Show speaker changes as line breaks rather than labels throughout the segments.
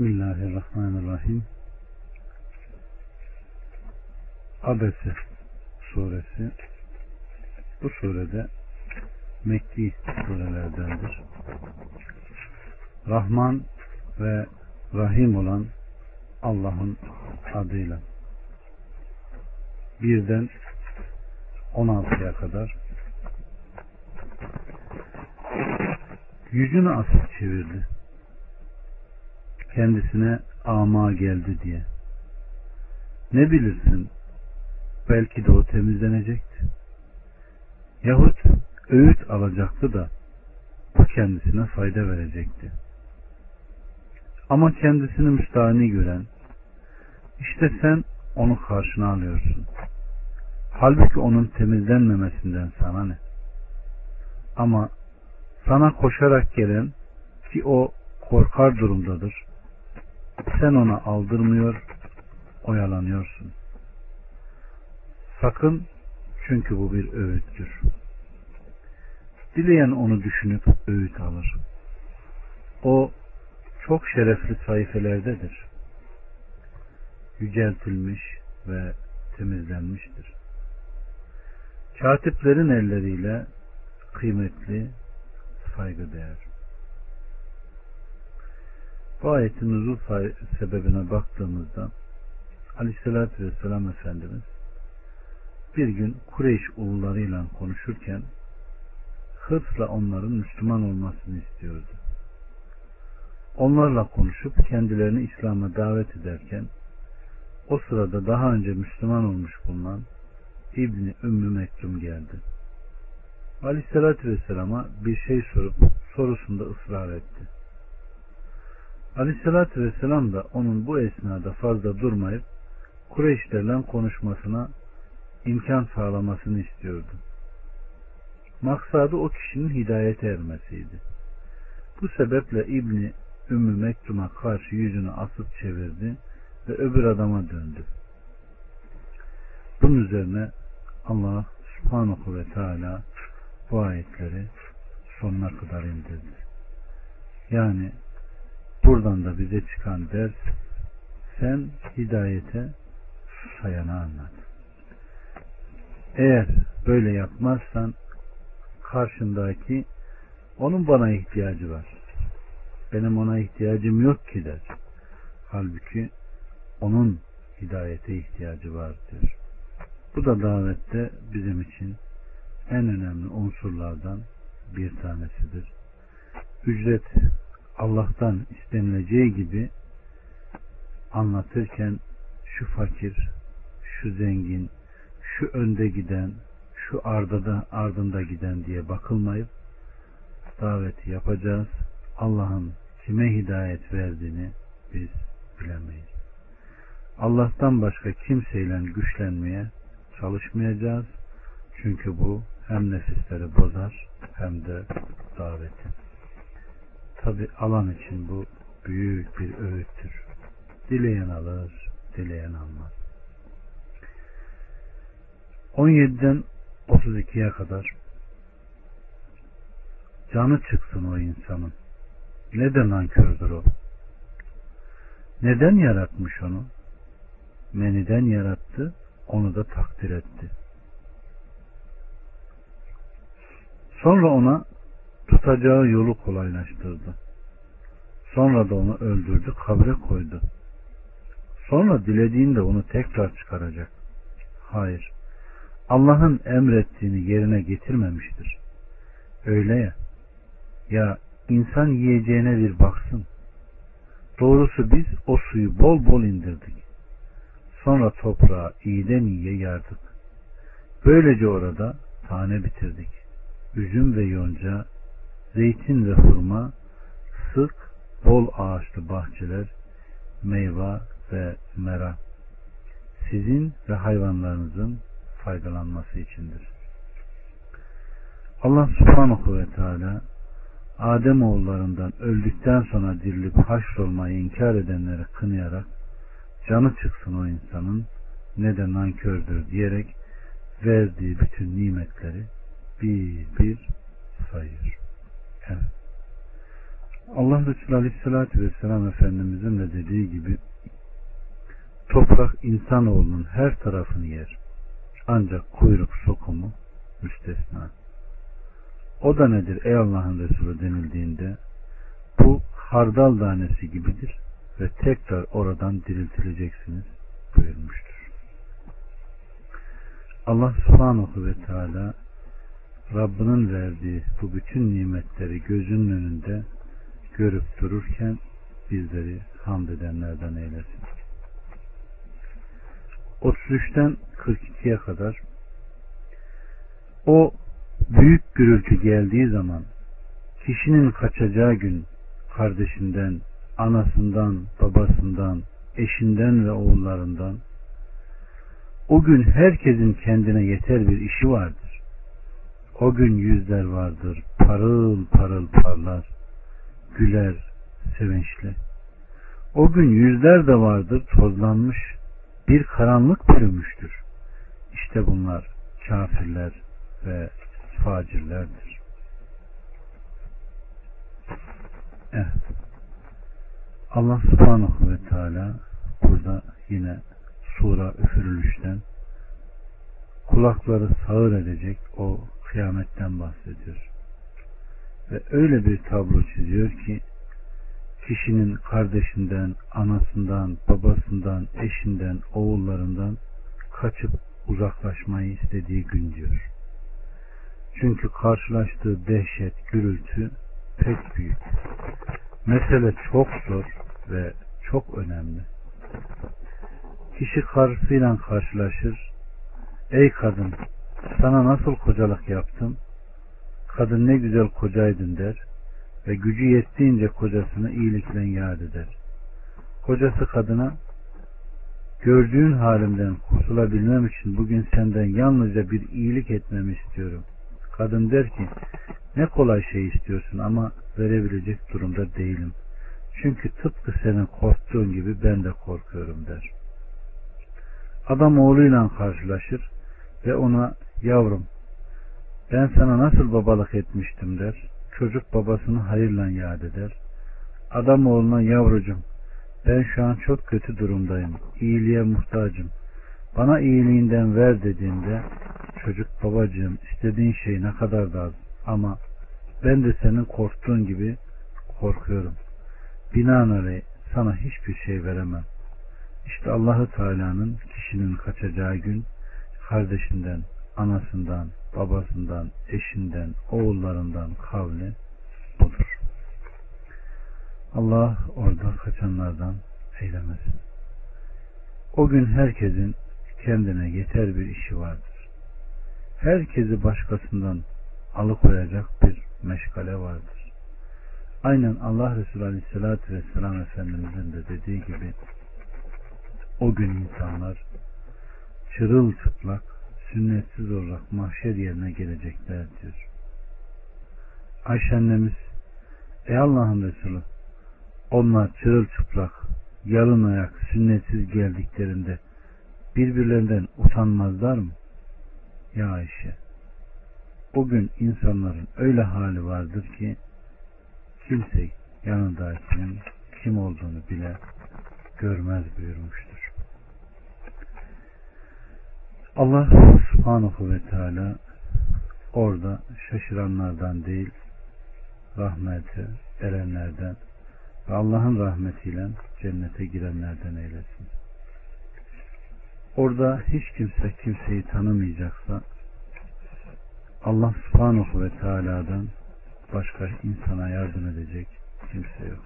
Bismillahirrahmanirrahim. Abese suresi bu surede Mekki surelerdendir. Rahman ve Rahim olan Allah'ın adıyla birden 16'ya kadar yüzünü asıp çevirdi. Kendisine ama geldi diye. Ne bilirsin belki de o temizlenecekti. Yahut öğüt alacaktı da bu kendisine fayda verecekti. Ama kendisini müstahni gören, işte sen onu karşına alıyorsun. Halbuki onun temizlenmemesinden sana ne? Ama sana koşarak gelen ki o korkar durumdadır. Sen ona aldırmıyor, oyalanıyorsun. Sakın çünkü bu bir öğüttür. Dileyen onu düşünüp öğüt alır. O çok şerefli sayfelerdedir. Yüceltilmiş ve temizlenmiştir. Katiplerin elleriyle kıymetli, saygıdeğer. Bu ayetin nuzul sebebine baktığımızda Aleyhisselatü Vesselam Efendimiz bir gün Kureyş ulularıyla konuşurken hırsla onların Müslüman olmasını istiyordu. Onlarla konuşup kendilerini İslam'a davet ederken o sırada daha önce Müslüman olmuş bulunan İbni Ümmü Mektum geldi. Aleyhissalatü Vesselam'a bir şey sorup sorusunda ısrar etti. Aleyhissalatü Vesselam da onun bu esnada fazla durmayıp Kureyşlerle konuşmasına imkan sağlamasını istiyordu. Maksadı o kişinin hidayete ermesiydi. Bu sebeple İbni Ümmü Mektum'a karşı yüzünü asıp çevirdi ve öbür adama döndü. Bunun üzerine Allah subhanahu ve teala bu ayetleri sonuna kadar indirdi. Yani buradan da bize çıkan ders sen hidayete susayana anlat. Eğer böyle yapmazsan karşındaki onun bana ihtiyacı var. Benim ona ihtiyacım yok ki der. Halbuki onun hidayete ihtiyacı var diyor. Bu da davette bizim için en önemli unsurlardan bir tanesidir. Ücret Allah'tan istenileceği gibi anlatırken şu fakir, şu zengin, şu önde giden, şu ardada ardında giden diye bakılmayıp daveti yapacağız. Allah'ın kime hidayet verdiğini biz bilemeyiz. Allah'tan başka kimseyle güçlenmeye çalışmayacağız. Çünkü bu hem nefisleri bozar hem de daveti. Tabi alan için bu büyük bir öğüttür. Dileyen alır, dileyen almaz. 17'den 32'ye kadar canı çıksın o insanın. Neden nankördür o? Neden yaratmış onu? Meniden yarattı, onu da takdir etti. Sonra ona tutacağı yolu kolaylaştırdı. Sonra da onu öldürdü, kabre koydu. Sonra dilediğinde onu tekrar çıkaracak. Hayır. Allah'ın emrettiğini yerine getirmemiştir. Öyle ya. Ya insan yiyeceğine bir baksın. Doğrusu biz o suyu bol bol indirdik. Sonra toprağı iyiden iyiye yardık. Böylece orada tane bitirdik. Üzüm ve yonca, zeytin ve hurma, sık, bol ağaçlı bahçeler, meyve ve mera. Sizin ve hayvanlarınızın faydalanması içindir. Allah subhanahu ve teala Adem oğullarından öldükten sonra dirilip haşrolmayı inkar edenleri kınayarak canı çıksın o insanın ne de nankördür diyerek verdiği bütün nimetleri bir bir sayıyor. Evet. Allah Resulü Aleyhisselatü Vesselam Efendimizin de dediği gibi toprak insanoğlunun her tarafını yer. Ancak kuyruk sokumu müstesna. O da nedir ey Allah'ın Resulü denildiğinde bu hardal tanesi gibidir ve tekrar oradan diriltileceksiniz buyurmuştur. Allah subhanahu ve teala Rabbinin verdiği bu bütün nimetleri gözünün önünde görüp dururken bizleri hamd edenlerden eylesin. 33'ten 42'ye kadar o büyük gürültü geldiği zaman kişinin kaçacağı gün kardeşinden, anasından, babasından, eşinden ve oğullarından o gün herkesin kendine yeter bir işi vardır. O gün yüzler vardır, parıl parıl parlar, güler, sevinçli. O gün yüzler de vardır, tozlanmış, bir karanlık bürümüştür. İşte bunlar kafirler ve facirlerdir. Evet. Allah subhanahu ve teala burada yine sura üfürülüşten kulakları sağır edecek o kıyametten bahsediyor. Ve öyle bir tablo çiziyor ki kişinin kardeşinden, anasından, babasından, eşinden, oğullarından kaçıp uzaklaşmayı istediği gün diyor. Çünkü karşılaştığı dehşet, gürültü pek büyük. Mesele çok zor ve çok önemli. Kişi karısıyla karşılaşır. Ey kadın sana nasıl kocalık yaptım? Kadın ne güzel kocaydın der ve gücü yettiğince kocasını iyilikle yad eder. Kocası kadına gördüğün halimden kurtulabilmem için bugün senden yalnızca bir iyilik etmemi istiyorum. Kadın der ki ne kolay şey istiyorsun ama verebilecek durumda değilim. Çünkü tıpkı senin korktuğun gibi ben de korkuyorum der. Adam oğluyla karşılaşır ve ona yavrum ben sana nasıl babalık etmiştim der. Çocuk babasını hayırla yad eder. Adam oğluna yavrucum ben şu an çok kötü durumdayım. İyiliğe muhtacım. Bana iyiliğinden ver dediğinde çocuk babacığım istediğin şey ne kadar da az ama ben de senin korktuğun gibi korkuyorum. Binaenaleyh sana hiçbir şey veremem. İşte Allahu Teala'nın kişinin kaçacağı gün kardeşinden, anasından, babasından, eşinden, oğullarından kavli budur. Allah orada kaçanlardan eylemesin. O gün herkesin kendine yeter bir işi vardır. Herkesi başkasından alıkoyacak bir meşgale vardır. Aynen Allah Resulü Aleyhisselatü Vesselam Efendimizin de dediği gibi o gün insanlar çırılçıplak sünnetsiz olarak mahşer yerine gelecekler diyor. Ayşe annemiz Ey Allah'ın Resulü onlar çırılçıplak yalın ayak sünnetsiz geldiklerinde birbirlerinden utanmazlar mı? Ya Ayşe bugün insanların öyle hali vardır ki kimse yanındakinin kim olduğunu bile görmez buyurmuştur. Allah subhanahu ve teala orada şaşıranlardan değil rahmeti erenlerden ve Allah'ın rahmetiyle cennete girenlerden eylesin. Orada hiç kimse kimseyi tanımayacaksa Allah subhanahu ve teala'dan başka insana yardım edecek kimse yok.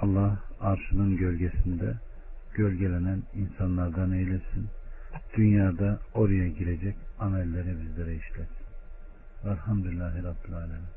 Allah arşının gölgesinde gölgelenen insanlardan eylesin. Dünyada oraya girecek amelleri bizlere işletsin. Velhamdülillahi Rabbil Alemin.